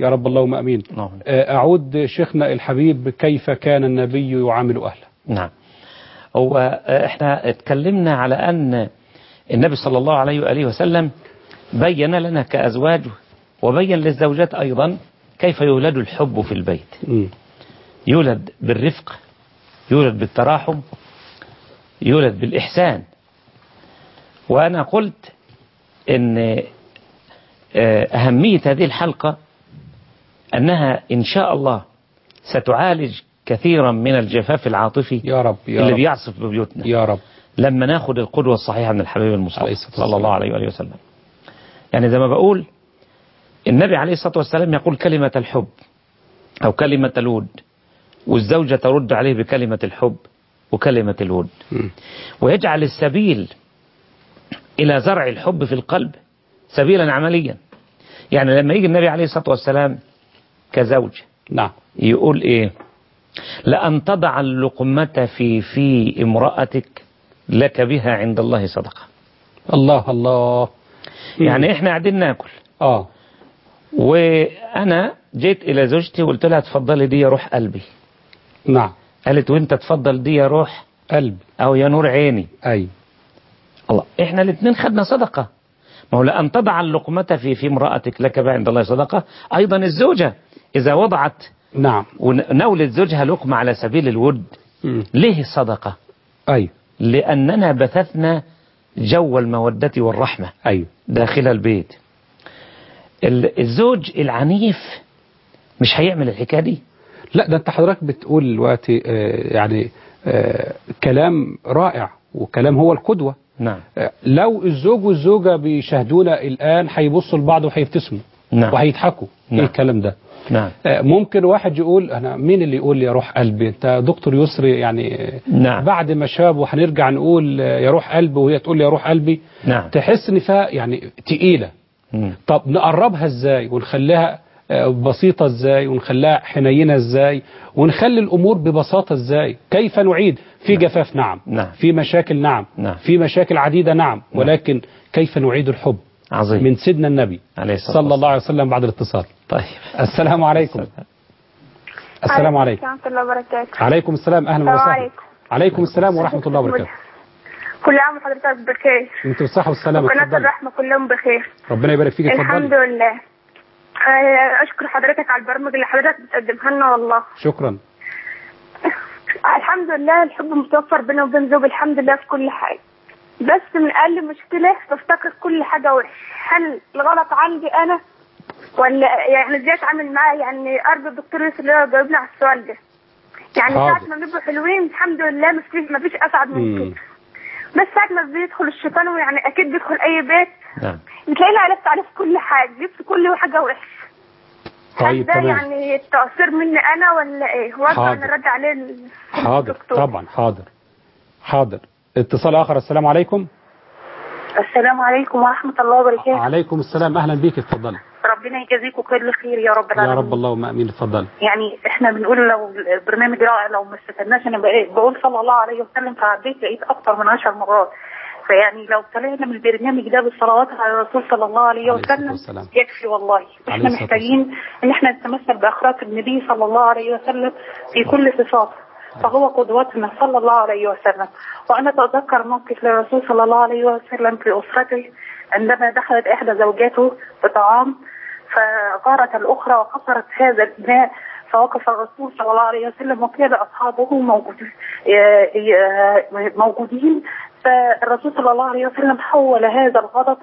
يا رب اللهم آمين. نعم. أعود شيخنا الحبيب كيف كان النبي يعامل أهله. نعم. هو آه، إحنا اتكلمنا على أن النبي صلى الله عليه وآله وسلم بين لنا كأزواج وبين للزوجات أيضا كيف يولد الحب في البيت. مم. يولد بالرفق يولد بالتراحم يولد بالإحسان. وأنا قلت أن آه، أهمية هذه الحلقة أنها إن شاء الله ستعالج كثيرا من الجفاف العاطفي يا رب يا اللي رب. بيعصف ببيوتنا. يا رب. لما ناخد القدوة الصحيحة من الحبيب المصطفى صلى. الله عليه وآله وسلم. يعني زي ما بقول النبي عليه الصلاة والسلام يقول كلمة الحب أو كلمة الود والزوجة ترد عليه بكلمة الحب وكلمة الود. ويجعل السبيل إلى زرع الحب في القلب سبيلا عمليا. يعني لما يجي النبي عليه الصلاة والسلام كزوج نعم. يقول إيه؟ لأن تضع اللقمة في في امرأتك لك بها عند الله صدقة. الله الله. يعني إحنا قاعدين ناكل. آه. وأنا جيت إلى زوجتي وقلت لها تفضلي دي روح قلبي. نعم. قالت وانت تفضل دي يا روح قلب أو يا نور عيني. أي. الله إحنا الاثنين خدنا صدقة. ما هو لأن تضع اللقمة في في امرأتك لك بها عند الله صدقة. أيضا الزوجة إذا وضعت نعم. ونولت زوجها لقمة على سبيل الود مم. ليه صدقة؟ أي. لأننا بثثنا جو المودة والرحمة أي. داخل البيت. ال- الزوج العنيف مش هيعمل الحكاية دي. لا ده انت حضرتك بتقول دلوقتي آه، يعني آه، كلام رائع وكلام هو القدوة. نعم. آه، لو الزوج والزوجة بيشاهدونا الآن هيبصوا لبعض وهيبتسموا نعم. وهيضحكوا. إيه نعم. الكلام ده؟ نعم. ممكن واحد يقول أنا مين اللي يقول لي يا روح قلبي؟ أنت دكتور يسري يعني نعم. بعد ما شاب وهنرجع نقول يا روح قلبي وهي تقول لي يا روح قلبي نعم. تحس إن فيها يعني تقيلة. مم. طب نقربها إزاي ونخليها بسيطة إزاي ونخليها حنينة إزاي ونخلي الأمور ببساطة إزاي. كيف نعيد؟ في جفاف نعم. نعم. في مشاكل نعم. نعم. في مشاكل عديدة نعم. ولكن كيف نعيد الحب؟ عظيم. من سيدنا النبي عليه الصلاة صلى الله عليه وسلم بعد الاتصال. طيب. السلام عليكم. السلام. عليكم. ورحمة الله وبركاته عليكم السلام. أهلا السلام وسهلا عليكم. عليكم السلام ورحمة الله وبركاته. كل عام وحضرتك بخير. انت بالصحة والسلامة. وقناة اتفضلي الرحمة كلهم بخير. ربنا يبارك فيك. الحمد لله. آه، أشكر حضرتك على البرامج اللي حضرتك بتقدمها لنا والله. شكرا. الحمد لله الحب متوفر بيني وبين زوجي الحمد لله في كل حاجة. بس من أقل مشكلة بفتكر كل حاجة وحش هل الغلط عندي أنا؟ ولا يعني إزاي أتعامل معاه؟ يعني ارجو الدكتور يوسف اللي هو جاوبنا على السؤال ده. يعني. ساعة ما بنبقوا حلوين الحمد لله مفيش مفيش أسعد من. كده. بس ساعة ما بيدخل الشيطان ويعني أكيد بيدخل أي بيت نعم. بتلاقيني عرفت عليه في كل حاجة جبت كل حاجة وحش هل طيب ده تمام. يعني تقصير مني أنا ولا؟ وارجع حاضر. نرد عليه حاضر الدكتور. طبعا حاضر. حاضر. اتصال آخر السلام عليكم. السلام عليكم ورحمة الله وبركاته. عليكم السلام. أهلا بيك اتفضلي ربنا يجازيكم كل خير يا رب يا العالمين. رب اللهم امين اتفضلي يعني إحنا بنقول لو البرنامج رائع لو ما استفدناش أنا بقول صلى الله عليه وسلم فعديت لقيت أكتر من عشر مرات. فيعني لو طلعنا من البرنامج ده بالصلوات على الرسول صلى الله عليه وسلم. يكفي والله. إحنا محتاجين إن إحنا نتمثل باخلاق النبي صلى الله عليه وسلم في كل صفاته. فهو قدوتنا صلى الله عليه وسلم. وأنا أتذكر موقف للرسول صلى الله عليه وسلم في أسرته عندما دخلت إحدى زوجاته بطعام فغارت الأخرى وكسرت هذا الإناء فوقف الرسول صلى الله عليه وسلم وكان أصحابه موجودين موجودين. فالرسول صلى الله عليه وسلم حول هذا الغضب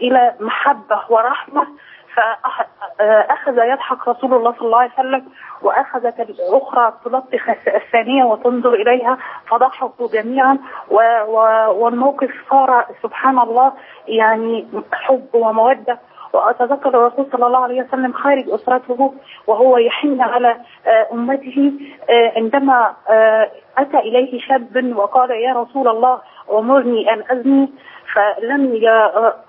إلى محبة ورحمة فأخذ يضحك رسول الله صلى الله عليه وسلم وأخذت الأخرى تلطخ الثانية وتنظر إليها فضحكوا جميعا. والموقف صار سبحان الله يعني حب ومودة. وأتذكر الرسول صلى الله عليه وسلم خارج أسرته وهو يحن على آه، أمته آه، عندما آه، أتى إليه شاب وقال يا رسول الله أمرني أن أزني فلم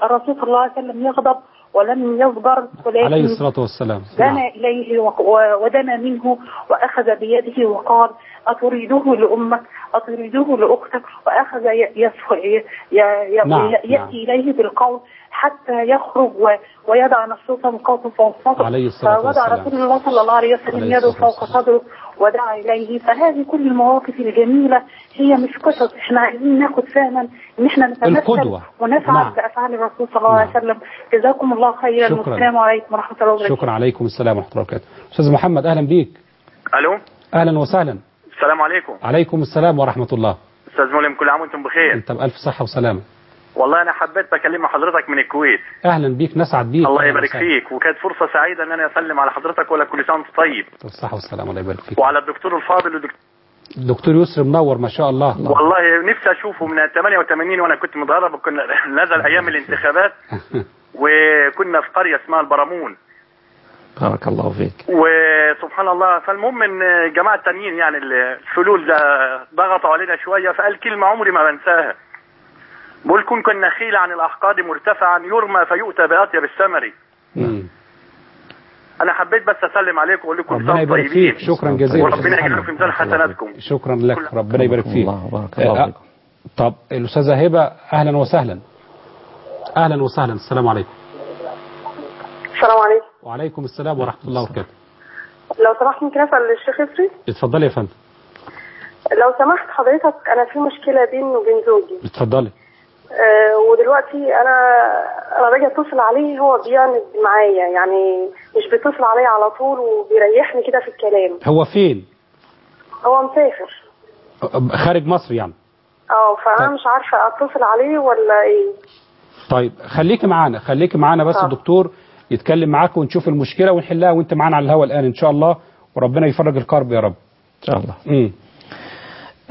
الرسول صلى الله عليه وسلم يغضب ولم يصبر عليه ولكن الصلاة والسلام. دنا إليه ودنا منه وأخذ بيده وقال أتريده لأمك أتريده لأختك وأخذ ي- يصف ي- ي- ي- نعم، يأتي نعم. إليه بالقول حتى يخرج و... ويضع نفسه مقاطه فوق صدره عليه الصلاة فوضع. رسول الله صلى الله عليه وسلم عليه يده فوق صدره ودعا إليه. فهذه كل المواقف الجميلة هي مش قصص. إحنا عايزين ناخد فعلا إن إحنا نتمثل. ونفعل نعم. بأفعال الرسول صلى الله عليه وسلم. جزاكم الله خيرا. والسلام عليكم ورحمة الله وبركاته. شكرا. عليكم السلام ورحمة الله وبركاته. أستاذ محمد أهلا بيك. ألو؟ أهلا وسهلا. السلام عليكم. عليكم السلام ورحمة الله. أستاذ ملهم كل عام وأنتم بخير. أنت بألف صحة وسلامة. والله أنا حبيت بكلم حضرتك من الكويت. أهلا بيك نسعد بيك. الله يبارك وسهلاً. فيك. وكانت فرصة سعيدة إن أنا أسلم على حضرتك ولا كل سنة وأنت طيب. الصحة والسلامة الله يبارك فيك. وعلى الدكتور الفاضل والدكتور الدكتور يسر منور ما شاء الله. والله نفسي أشوفه من 88 وأنا كنت متغرب وكنا نزل أيام الانتخابات. وكنا في قرية اسمها البرامون. بارك الله فيك. وسبحان الله فالمهم إن الجماعه التانيين يعني الفلول ده ضغطوا علينا شوية فقال كلمة عمري ما بنساها. بقول كن كالنخيل عن الاحقاد مرتفعا يرمى فيؤتى بأطيب الثمر. أنا حبيت بس أسلم عليكم وأقول لكم ربنا كل يبارك طيبين. فيك. شكرا جزيلا. وربنا يجعله في ميزان حسناتكم. شكرا لك. ربنا يبارك فيك. الله بارك الله آه، فيكم طب الأستاذة هبة أهلا وسهلا. أهلا وسهلا. السلام عليكم. السلام عليكم. وعليكم السلام ورحمة الله وبركاته. لو سمحت ممكن أسأل الشيخ يسري اتفضلي يا فندم. لو سمحت حضرتك أنا في مشكلة بيني وبين زوجي. اتفضلي. أه ودلوقتي أنا أنا باجي أتصل عليه هو بيعند معايا يعني مش بيتصل عليا على طول وبيريحني كده في الكلام. هو فين؟ هو مسافر. خارج مصر يعني. آه فأنا مش عارفة أتصل عليه ولا إيه. طيب خليكي معانا خليكي معانا بس آه. الدكتور يتكلم معاك ونشوف المشكلة ونحلها وأنت معانا على الهواء الآن إن شاء الله وربنا يفرج الكرب يا رب. إن شاء الله. مم.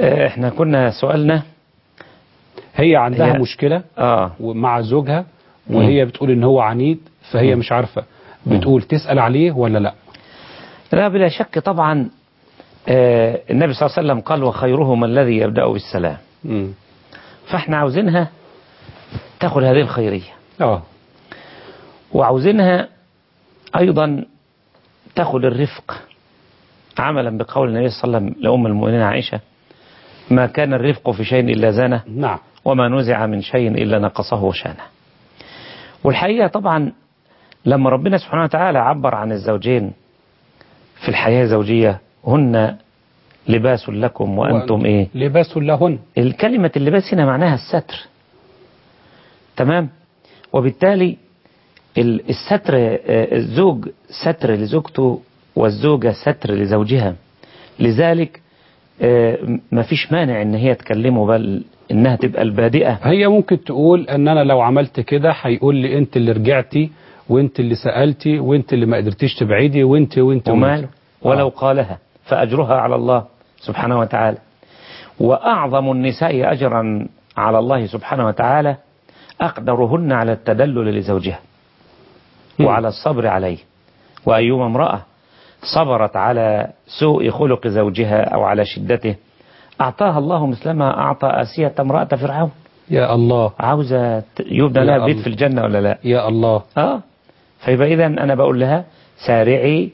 آه، إحنا كنا سؤالنا هي عندها هي- مشكلة آه. مع زوجها وهي بتقول إن هو عنيد فهي. مش عارفة بتقول تسأل عليه ولا لأ. لا بلا شك طبعا آه، النبي صلى الله عليه وسلم قال وخيرهم الذي يبدأ بالسلام. فإحنا عاوزينها تاخد هذه الخيرية. آه. وعاوزينها أيضا تاخد الرفق عملا بقول النبي صلى الله عليه وسلم لأم المؤمنين عائشة ما كان الرفق في شيء إلا زانه نعم. وما نزع من شيء إلا نقصه وشانه. والحقيقة طبعا لما ربنا سبحانه وتعالى عبر عن الزوجين في الحياة الزوجية هن لباس لكم وأنتم إيه؟ لباس لهن. الكلمة اللباس هنا معناها الستر. تمام؟ وبالتالي ال- الستر آه، الزوج ستر لزوجته والزوجة ستر لزوجها. لذلك ما فيش مانع إن هي تكلمه بل إنها تبقى البادئة. هي ممكن تقول إن أنا لو عملت كده هيقول لي أنت اللي رجعتي وأنت اللي سألتي وأنت اللي ما قدرتيش تبعدي وأنت وأنت وماله. ولو قالها فأجرها على الله سبحانه وتعالى. وأعظم النساء أجرا على الله سبحانه وتعالى أقدرهن على التدلل لزوجها وعلى الصبر عليه. وأيما امرأة صبرت على سوء خلق زوجها أو على شدته. أعطاها الله مثلما أعطى آسية امرأة فرعون. يا الله. عاوزة يبنى لها بيت. في الجنة ولا لا؟ يا الله. آه. فيبقى اذا أنا بقول لها سارعي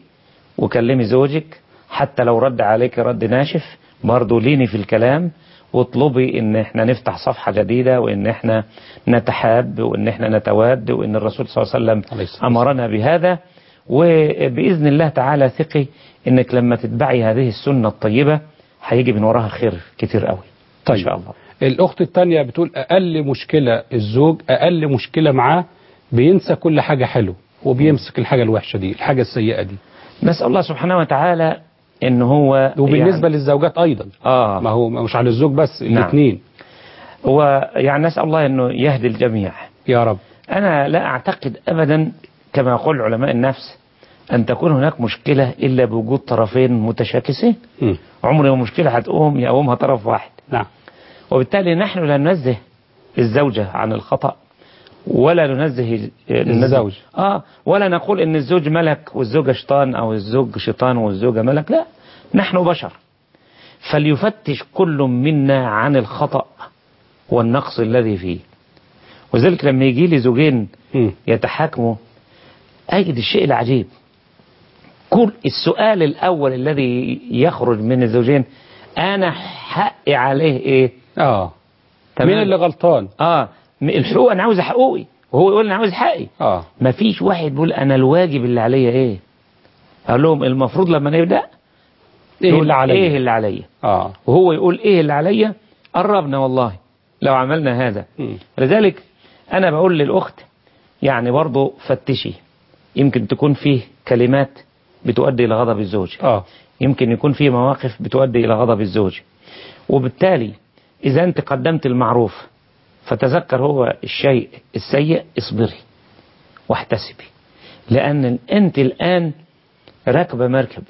وكلمي زوجك حتى لو رد عليك رد ناشف برضه ليني في الكلام واطلبي إن إحنا نفتح صفحة جديدة وإن إحنا نتحاب وإن إحنا نتواد وإن الرسول صلى الله عليه وسلم أمرنا بهذا. وبإذن الله تعالى ثقي إنك لما تتبعي هذه السنة الطيبة هيجي من وراها خير كتير قوي. طيب. ان شاء الله. الأخت التانية بتقول أقل مشكلة الزوج أقل مشكلة معاه بينسى كل حاجة حلوة وبيمسك الحاجة الوحشة دي الحاجة السيئة دي. نسأل الله سبحانه وتعالى إن هو وبالنسبة يعني للزوجات أيضا. آه. ما هو مش على الزوج بس نعم. الاثنين ويعني نسأل الله أنه يهدي الجميع. يا رب. أنا لا أعتقد أبدا كما يقول علماء النفس أن تكون هناك مشكلة إلا بوجود طرفين متشاكسين. عمر ما مشكلة هتقوم يقومها طرف واحد نعم وبالتالي نحن لا ننزه الزوجة عن الخطأ ولا ننزه الزوج. آه ولا نقول إن الزوج ملك والزوجة شيطان أو الزوج شيطان والزوجة ملك لا نحن بشر فليفتش كل منا عن الخطأ والنقص الذي فيه وذلك لما يجي لي زوجين. يتحاكموا أجد الشيء العجيب. كل السؤال الأول الذي يخرج من الزوجين أنا حقي عليه إيه؟ آه. تمام. مين اللي غلطان؟ آه. م- الحقوق أنا عاوز حقوقي. وهو يقول أنا عاوز حقي. آه. مفيش واحد بيقول أنا الواجب اللي عليا إيه؟ أقول لهم المفروض لما إيه نقول اللي عليا؟ إيه اللي عليا؟ آه. وهو يقول إيه اللي عليا؟ قربنا والله لو عملنا هذا. مم. لذلك أنا بقول للأخت يعني برضه فتشي. يمكن تكون فيه كلمات بتؤدي إلى غضب الزوج. آه. يمكن يكون فيه مواقف بتؤدي إلى غضب الزوج. وبالتالي إذا أنت قدمت المعروف فتذكر هو الشيء السيء اصبري واحتسبي. لأن أنت الآن راكبه مركب.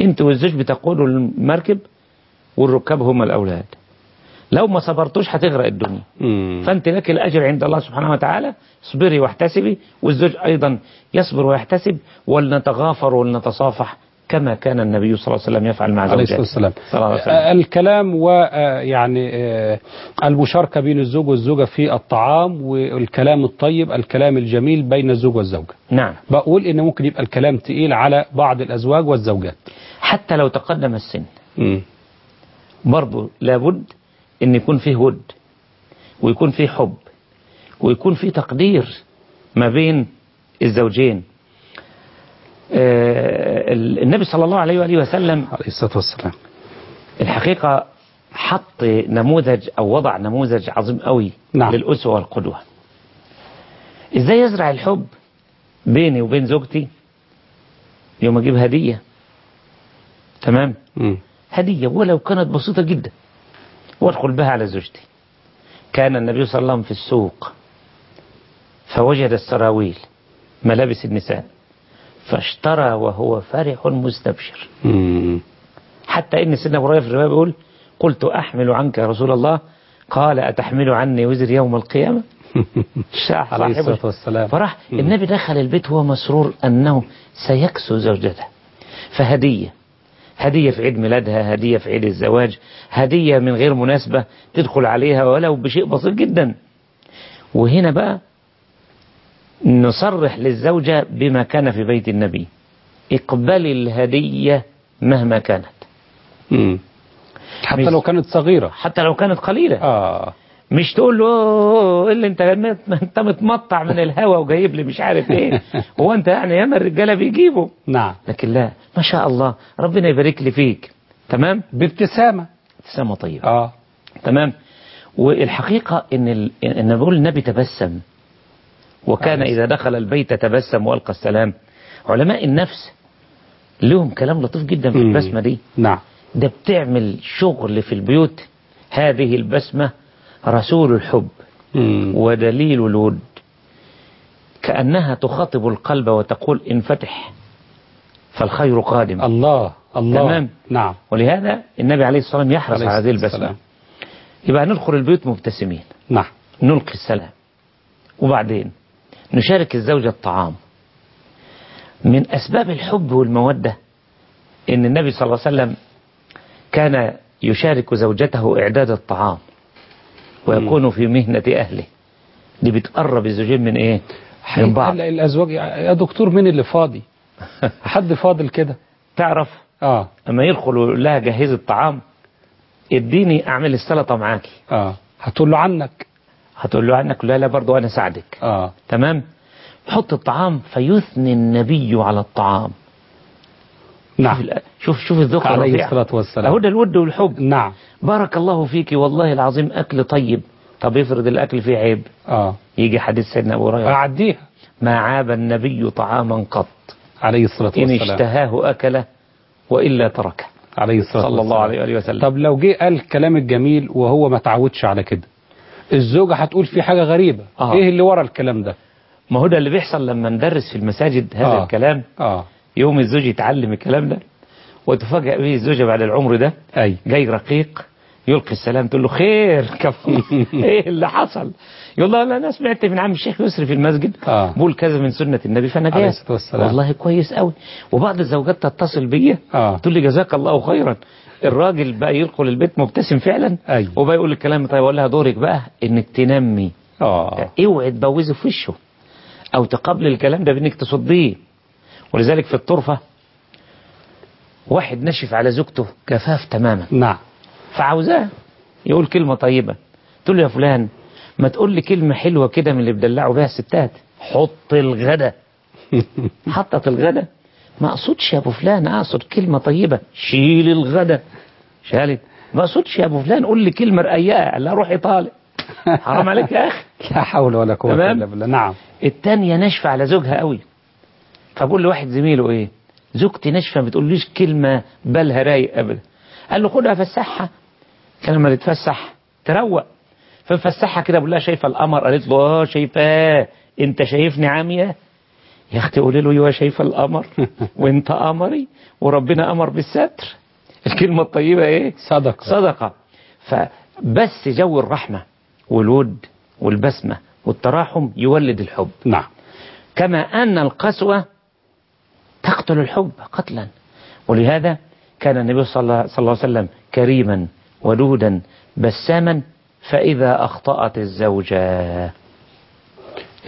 أنت والزوج بتقودوا المركب والركاب هم الأولاد. لو ما صبرتوش هتغرق الدنيا. مم. فأنت لك الأجر عند الله سبحانه وتعالى. اصبري واحتسبي والزوج أيضا يصبر ويحتسب ولنتغافر ولنتصافح كما كان النبي صلى الله عليه وسلم يفعل مع عليه زوجاته الصلاة والسلام. عليه آه، الكلام ويعني المشاركة بين الزوج والزوجة في الطعام والكلام الطيب الكلام الجميل بين الزوج والزوجة. نعم. بقول إن ممكن يبقى الكلام تقيل على بعض الأزواج والزوجات. حتى لو تقدم السن. مم. برضه لابد إن يكون فيه ود ويكون فيه حب ويكون فيه تقدير ما بين الزوجين. آه، النبي صلى الله عليه وآله وسلم عليه الصلاة والسلام. الحقيقة حط نموذج أو وضع نموذج عظيم قوي نعم. للأسوة والقدوة. إزاي يزرع الحب بيني وبين زوجتي؟ يوم أجيب هدية. تمام؟ مم. هدية ولو كانت بسيطة جدا. وادخل بها على زوجتي. كان النبي صلى الله عليه وسلم في السوق فوجد السراويل ملابس النساء فاشترى وهو فرح مستبشر. حتى إن سيدنا أبو هريرة في الرواية بيقول قلت أحمل عنك يا رسول الله. قال أتحمل عني وزر يوم القيامة؟ شاح عليه الصلاة والسلام. فراح. النبي دخل البيت وهو مسرور أنه سيكسو زوجته. فهدية. هدية في عيد ميلادها هدية في عيد الزواج هدية من غير مناسبة تدخل عليها ولو بشيء بسيط جدا. وهنا بقى نصرح للزوجة بما كان في بيت النبي. اقبلي الهدية مهما كانت. مم. حتى لو كانت صغيرة. حتى لو كانت قليلة. آه. مش تقول له "أوه، إيه اللي انت انت متمطع من الهوا وجايب لي مش عارف إيه. هو انت يعني ياما الرجاله بيجيبوا. نعم. لكن لا ما شاء الله ربنا يبارك لي فيك. تمام؟ بابتسامة. ابتسامه طيبة. آه. تمام؟ والحقيقة إن ال... إن بقول النبي تبسم وكان إذا دخل البيت تبسم وألقى السلام. علماء النفس لهم كلام لطيف جدا في. البسمة دي. نعم. ده بتعمل شغل في البيوت. هذه البسمة رسول الحب. ودليل الود. كأنها تخاطب القلب وتقول انفتح فالخير قادم. الله الله. تمام. نعم. ولهذا النبي عليه الصلاة والسلام يحرص على هذه البسمة. يبقى ندخل البيوت مبتسمين. نعم. نلقي السلام. وبعدين نشارك الزوجة الطعام. من أسباب الحب والمودة إن النبي صلى الله عليه وسلم كان يشارك زوجته إعداد الطعام. ويكون في مهنة أهله. دي بتقرب الزوجين من إيه؟ من بعض. هلا الازواج يا دكتور مين اللي فاضي؟ حد فاضل كده؟ تعرف؟ آه. أما يدخلوا يقول لها جهزي الطعام اديني أعمل السلطة معاكي آه. هتقول له عنك. هتقول له عنك لا لا برضو أنا ساعدك. آه. تمام؟ حط الطعام فيثني النبي على الطعام. نعم. شوف شوف الذوق عليه. الصلاة والسلام. أهو ده الود والحب. نعم. بارك الله فيك والله العظيم أكل طيب. طب افرض الأكل فيه عيب. آه. يجي حديث سيدنا أبو هريرة. أعديها. ما عاب النبي طعاما قط. عليه الصلاة إن والسلام. اشتهاه أكله وإلا تركه. عليه الصلاة صلى الله والسلام. عليه وسلم. طب لو جه قال الكلام الجميل وهو ما تعودش على كده الزوجة هتقول في حاجة غريبة. آه. إيه اللي ورا الكلام ده؟ ما هو ده اللي بيحصل لما ندرس في المساجد هذا آه. الكلام. آه. يوم الزوج يتعلم الكلام ده وتفاجأ به الزوجة بعد العمر ده. أي. جاي رقيق. يلقي السلام تقول له خير كفو إيه اللي حصل؟ يقول له أنا سمعت من عم الشيخ يسري في المسجد آه. بقول كذا من سنة النبي فأنا جاي. والله كويس قوي وبعض الزوجات تتصل بيا آه. تقول لي جزاك الله خيرا. الراجل بقى يدخل البيت مبتسم فعلا أي. وبقى يقول الكلام طيب أقول لها دورك بقى إنك تنمي. آه. اوعي تبوزه في وشه. أو تقابل الكلام ده بإنك تصديه. ولذلك في الطرفة واحد نشف على زوجته كفاف تماما. نعم. فعاوزاه. يقول كلمة طيبة. تقول له يا فلان ما تقول لي كلمة حلوة كده من اللي بدلعوا بيها الستات. حط الغدا. حطت الغدا. ما أقصدش يا أبو فلان أقصد كلمة طيبة. شيل الغدا. شالت. ما أقصدش يا أبو فلان قول لي كلمة رقيقة. لا روح إيطالي. حرام عليك يا أخي. لا حول ولا قوة؟ إلا بالله. نعم. التانية ناشفة على زوجها قوي. فبقول لواحد زميله إيه زوجتي ناشفة ما بتقوليش كلمة بالها رايق ابدا. قال له خدها فسحها كان لما تتفسح تروق. فمفسحها كده بقول لها شايفة القمر؟ قالت له آه شايفاه. أنت شايفني عامية؟ يا أختي قولي له أيوه شايفة القمر. وأنت قمري وربنا أمر بالستر. الكلمة الطيبة إيه؟ صدقة. صدقة. فبس جو الرحمة والود والبسمة والتراحم يولد الحب. نعم. كما أن القسوة تقتل الحب قتلا. ولهذا كان النبي صلى الله عليه وسلم كريما. ودودا بساما فإذا أخطأت الزوجة.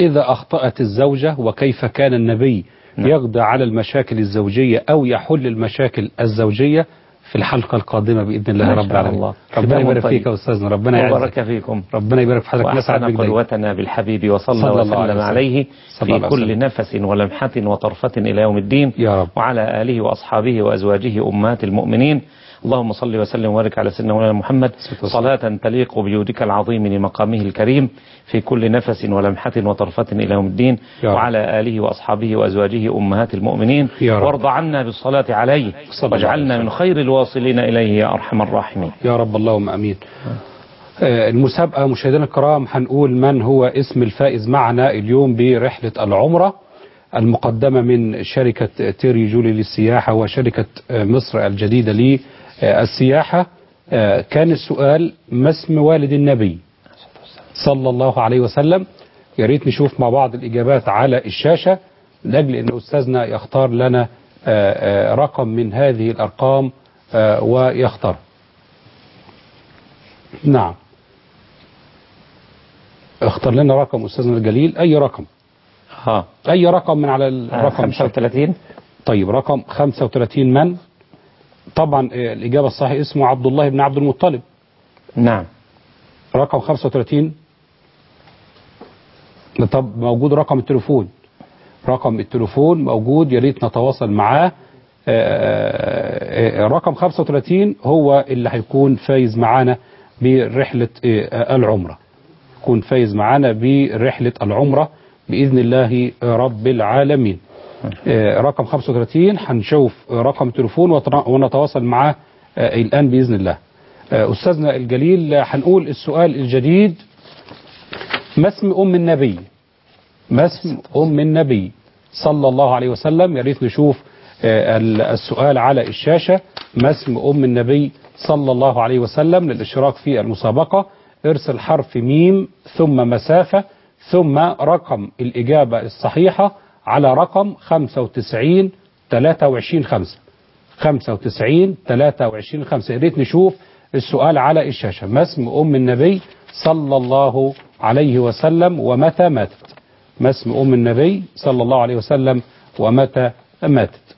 إذا أخطأت الزوجة وكيف كان النبي يقضي على المشاكل الزوجية أو يحل المشاكل الزوجية؟ في الحلقة القادمة بإذن الله رب العالمين. الله. ربنا يبارك طيب. فيك أستاذنا. ربنا يعزك. وبارك فيكم. ربنا يبارك في حضرتك. نسعد وأحسن بك. قدوتنا بالحبيب وصلى صلى الله وسلم عليه وسلم. عليه صلى في الله كل وسلم. نفس ولمحة وطرفة إلى يوم الدين. يا رب. وعلى آله وأصحابه وأزواجه أمهات المؤمنين. اللهم صل وسلم وبارك على سيدنا مولانا محمد صلاة تليق بجودك العظيم لمقامه الكريم في كل نفس ولمحة وطرفة إلى يوم الدين. وعلى آله وأصحابه وأزواجه أمهات المؤمنين. وارض عنا بالصلاة عليه واجعلنا من خير الواصلين إليه يا أرحم الراحمين يا رب اللهم آمين. آه، المسابقة مشاهدينا الكرام هنقول من هو اسم الفائز معنا اليوم برحلة العمرة المقدمة من شركة تيري جولي للسياحة وشركة آه، مصر الجديدة للسياحه. آه، كان السؤال ما اسم والد النبي؟ صلى الله عليه وسلم. يا ريت نشوف مع بعض الإجابات على الشاشة لأجل أن أستاذنا يختار لنا آه، آه، رقم من هذه الأرقام آه، ويختار. نعم. اختار لنا رقم أستاذنا الجليل. أي رقم؟ ها. أي رقم من على الرقم 35 طيب رقم 35 من؟ طبعا آه، الإجابة الصحيحة اسمه عبد الله بن عبد المطلب. نعم. رقم 35 طب موجود رقم التليفون. رقم التليفون موجود يا ريت نتواصل معاه. آه، آه، رقم 35 هو اللي هيكون فايز معانا برحلة العمرة. يكون فايز معانا برحلة العمرة بإذن الله رب العالمين. رقم 35 هنشوف رقم التليفون وتر- ونتواصل معاه آه، الآن بإذن الله. آه، أستاذنا الجليل آه، هنقول السؤال الجديد. ما اسم أم النبي؟ ما اسم أم النبي صلى الله عليه وسلم؟ يا ريت نشوف آه، ال- السؤال على الشاشة. ما اسم أم النبي صلى الله عليه وسلم؟ للاشتراك في المسابقة. ارسل حرف ميم ثم مسافة ثم رقم الإجابة الصحيحة. على رقم 95 23 5 95 23 5 يا ريت نشوف السؤال على الشاشة. ما اسم أم النبي صلى الله عليه وسلم ومتى ماتت؟ ما اسم أم النبي صلى الله عليه وسلم ومتى ماتت؟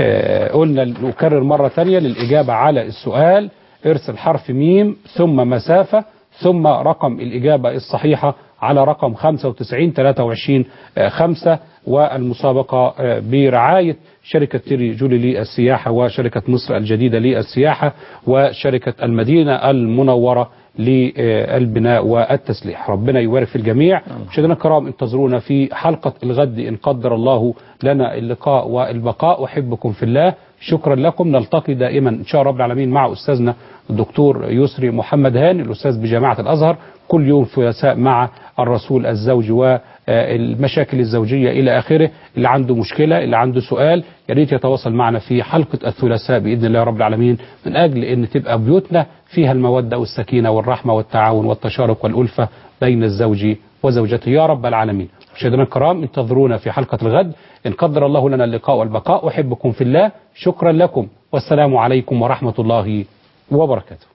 آه، قلنا نكرر مرة تانية للإجابة على السؤال. ارسل حرف ميم ثم مسافة. ثم رقم الإجابة الصحيحة على رقم 95 23 آه، 5 والمسابقة آه، برعاية شركة تيري جولي للسياحة وشركة مصر الجديدة للسياحة وشركة المدينة المنورة للبناء والتسليح. ربنا يبارك في الجميع. مشاهدينا الكرام انتظرونا في حلقة الغد إن قدر الله لنا اللقاء والبقاء. أحبكم في الله. شكرا لكم. نلتقي دائما إن شاء رب العالمين مع أستاذنا الدكتور يسري محمد هاني الأستاذ بجامعة الأزهر كل يوم ثلاثاء مع الرسول الزوج والمشاكل الزوجية إلى آخره. اللي عنده مشكلة اللي عنده سؤال يا ريت يتواصل معنا في حلقة الثلاثاء بإذن الله رب العالمين. من أجل أن تبقى بيوتنا فيها المودة والسكينة والرحمة والتعاون والتشارك والألفة بين الزوج وزوجته يا رب العالمين. مشاهدينا الكرام انتظرونا في حلقة الغد. إن قدر الله لنا اللقاء والبقاء أحبكم في الله. شكرا لكم. والسلام عليكم ورحمة الله وبركاته.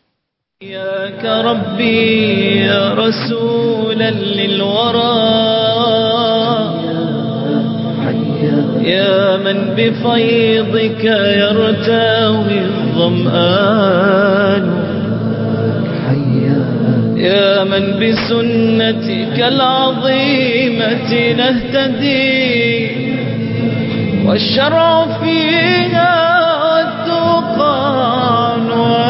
إياك ربي يا رسولا للورى. يا من بفيضك يرتوي الظمآن. يا من بسنتك العظيمة نهتدي والشرع فيها والتقى عنوان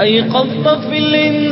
أيقظت في الإنسان